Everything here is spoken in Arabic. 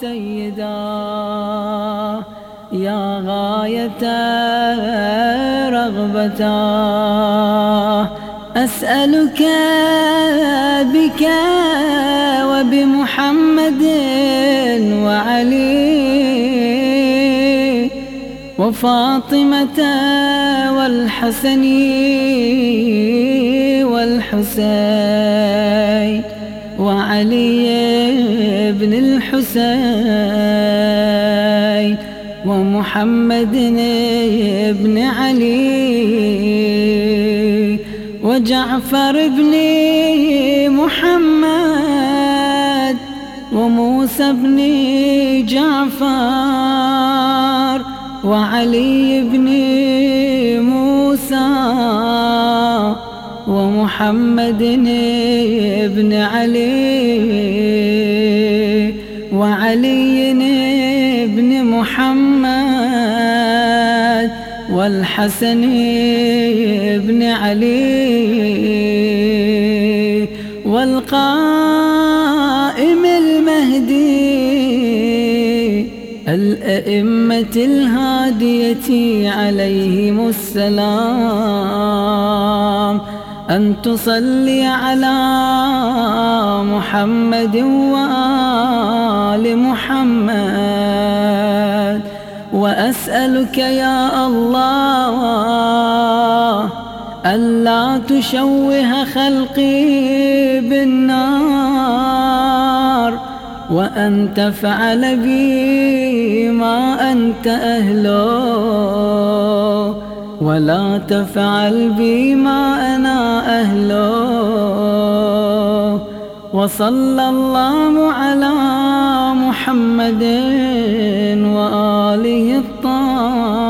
سيدا. يا غاية رغبتا أسألك بك وبمحمد وعلي وفاطمة والحسن والحسين. وعلي بن الحسين ومحمد بن علي وجعفر بن محمد وموسى بن جعفر وعلي بن ومحمد بن علي وعلي بن محمد والحسن بن علي والقائم المهدي الأئمة الهادية عليهم السلام. أن تصلي على محمد وآل محمد. وأسألك يا الله ألا تشوه خلقي بالنار وأن تفعل بي ما أنت أهله. ولا تفعل بي ما أنا أهله. وصلى الله على محمد وآله الطاهرين.